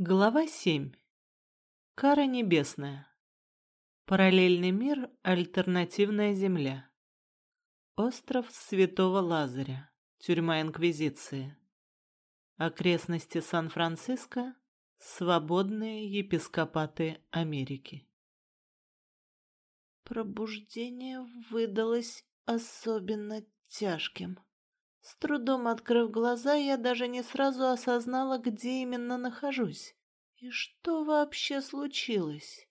Глава 7. Кара небесная. Параллельный мир – альтернативная земля. Остров Святого Лазаря. Тюрьма Инквизиции. Окрестности Сан-Франциско. Свободные епископаты Америки. Пробуждение выдалось особенно тяжким. С трудом открыв глаза, я даже не сразу осознала, где именно нахожусь. И что вообще случилось?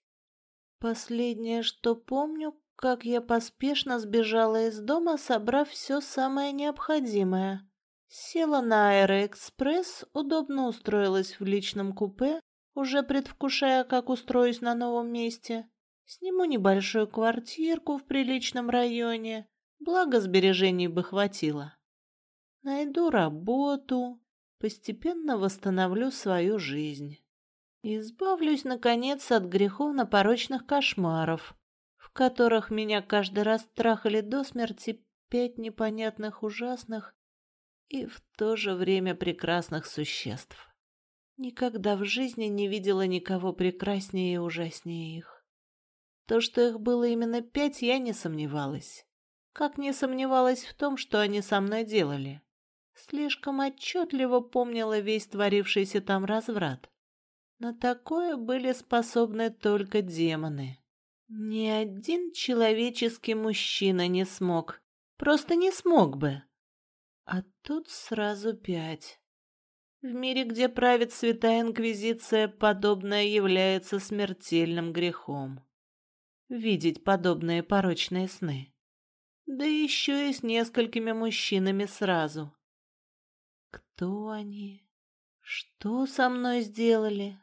Последнее, что помню, как я поспешно сбежала из дома, собрав все самое необходимое. Села на аэроэкспресс, удобно устроилась в личном купе, уже предвкушая, как устроюсь на новом месте. Сниму небольшую квартирку в приличном районе, благо сбережений бы хватило. Найду работу, постепенно восстановлю свою жизнь. Избавлюсь, наконец, от греховно-порочных кошмаров, в которых меня каждый раз трахали до смерти пять непонятных ужасных и в то же время прекрасных существ. Никогда в жизни не видела никого прекраснее и ужаснее их. То, что их было именно пять, я не сомневалась. Как не сомневалась в том, что они со мной делали. Слишком отчетливо помнила весь творившийся там разврат. На такое были способны только демоны. Ни один человеческий мужчина не смог. Просто не смог бы. А тут сразу пять. В мире, где правит Святая Инквизиция, подобное является смертельным грехом. Видеть подобные порочные сны. Да еще и с несколькими мужчинами сразу. Кто они? Что со мной сделали?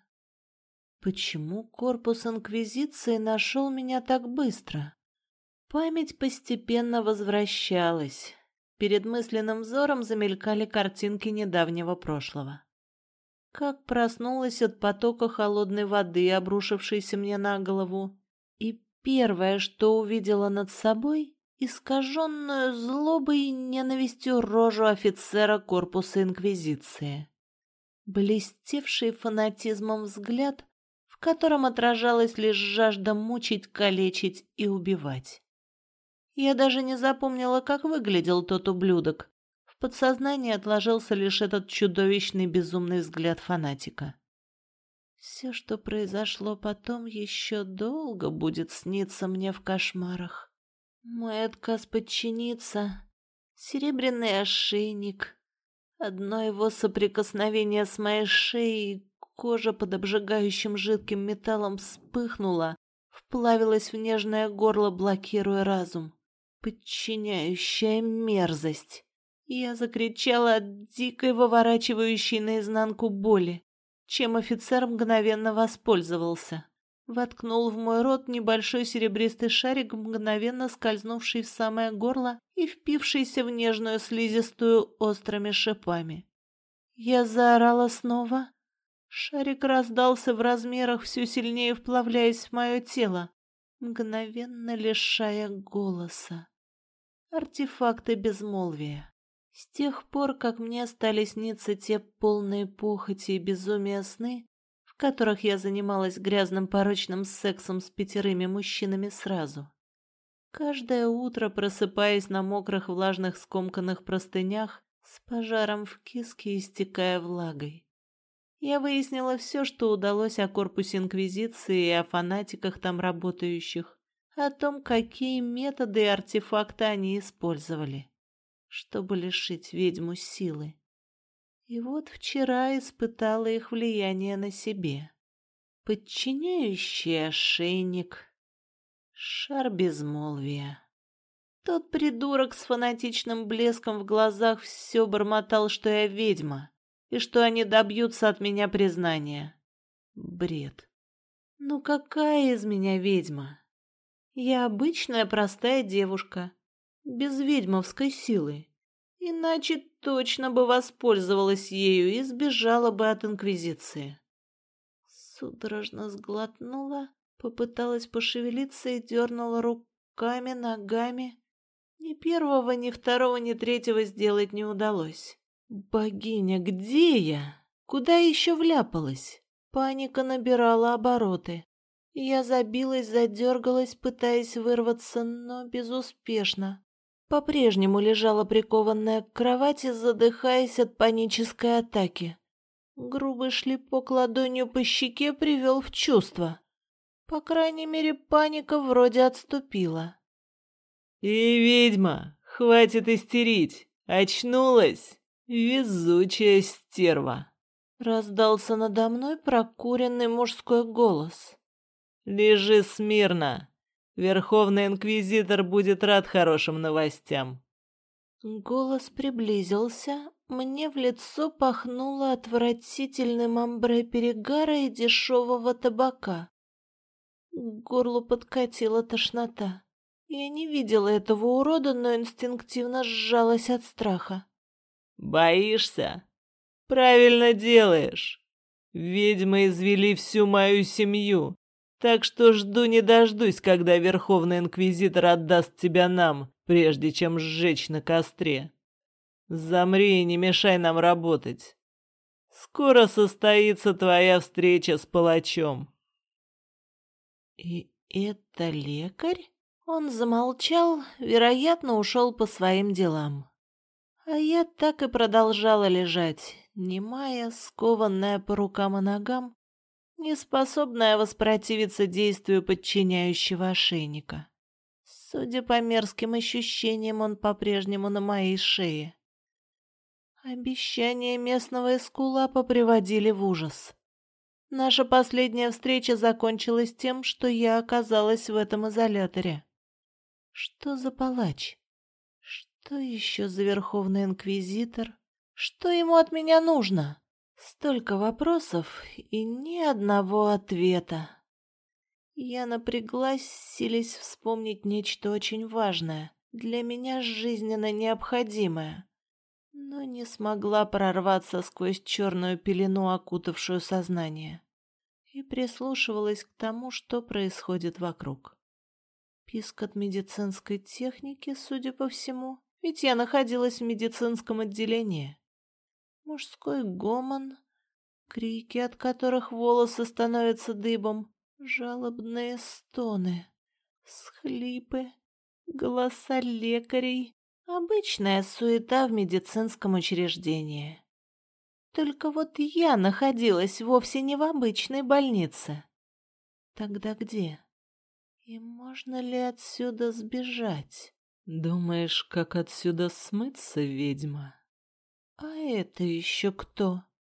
Почему корпус Инквизиции нашел меня так быстро? Память постепенно возвращалась. Перед мысленным взором замелькали картинки недавнего прошлого. Как проснулась от потока холодной воды, обрушившейся мне на голову, и первое, что увидела над собой, искаженную злобой и ненавистью рожу офицера корпуса Инквизиции. Блестевший фанатизмом взгляд, в котором отражалась лишь жажда мучить, калечить и убивать. Я даже не запомнила, как выглядел тот ублюдок. В подсознании отложился лишь этот чудовищный безумный взгляд фанатика. Все, что произошло потом, еще долго будет сниться мне в кошмарах. Мой отказ подчиниться, серебряный ошейник, одно его соприкосновение с моей шеей, кожа под обжигающим жидким металлом вспыхнула, вплавилась в нежное горло, блокируя разум. Подчиняющая мерзость. Я закричала от дикой, выворачивающей наизнанку боли, чем офицер мгновенно воспользовался воткнул в мой рот небольшой серебристый шарик, мгновенно скользнувший в самое горло и впившийся в нежную слизистую острыми шипами. Я заорала снова. Шарик раздался в размерах, все сильнее вплавляясь в мое тело, мгновенно лишая голоса. Артефакты безмолвия. С тех пор, как мне стали сниться те полные похоти и безумия сны, в которых я занималась грязным порочным сексом с пятерыми мужчинами сразу. Каждое утро, просыпаясь на мокрых влажных скомканных простынях, с пожаром в киске истекая влагой. Я выяснила все, что удалось о корпусе Инквизиции и о фанатиках там работающих, о том, какие методы и артефакты они использовали, чтобы лишить ведьму силы. И вот вчера испытала их влияние на себе. Подчиняющий ошейник, шар безмолвия. Тот придурок с фанатичным блеском в глазах все бормотал, что я ведьма, и что они добьются от меня признания. Бред. Ну какая из меня ведьма? Я обычная простая девушка, без ведьмовской силы. Иначе точно бы воспользовалась ею и сбежала бы от Инквизиции. Судорожно сглотнула, попыталась пошевелиться и дернула руками, ногами. Ни первого, ни второго, ни третьего сделать не удалось. «Богиня, где я? Куда еще вляпалась? Паника набирала обороты. Я забилась, задергалась, пытаясь вырваться, но безуспешно. По-прежнему лежала прикованная к кровати, задыхаясь от панической атаки. Грубый шлепок ладонью по щеке привел в чувство. По крайней мере, паника вроде отступила. «И ведьма, хватит истерить! Очнулась! Везучая стерва!» Раздался надо мной прокуренный мужской голос. «Лежи смирно! Верховный Инквизитор будет рад хорошим новостям!» Голос приблизился, мне в лицо пахнуло отвратительным амбре перегара и дешевого табака. К горлу подкатила тошнота. Я не видела этого урода, но инстинктивно сжалась от страха. «Боишься? Правильно делаешь. Ведьмы извели всю мою семью, так что жду не дождусь, когда Верховный Инквизитор отдаст тебя нам, прежде чем сжечь на костре. Замри и не мешай нам работать. Скоро состоится твоя встреча с палачом. И это лекарь? Он замолчал, вероятно, ушел по своим делам. А я так и продолжала лежать, немая, скованная по рукам и ногам, неспособная воспротивиться действию подчиняющего ошейника. Судя по мерзким ощущениям, он по-прежнему на моей шее. Обещания местного эскулапа приводили в ужас. Наша последняя встреча закончилась тем, что я оказалась в этом изоляторе. Что за палач? Что еще за Верховный Инквизитор? Что ему от меня нужно? Столько вопросов и ни одного ответа. Я напряглась, силясь вспомнить нечто очень важное, для меня жизненно необходимое но не смогла прорваться сквозь черную пелену, окутавшую сознание, и прислушивалась к тому, что происходит вокруг. Писк от медицинской техники, судя по всему, ведь я находилась в медицинском отделении. Мужской гомон, крики, от которых волосы становятся дыбом, жалобные стоны, схлипы, голоса лекарей, Обычная суета в медицинском учреждении. Только вот я находилась вовсе не в обычной больнице. Тогда где? И можно ли отсюда сбежать? Думаешь, как отсюда смыться, ведьма? А это еще кто?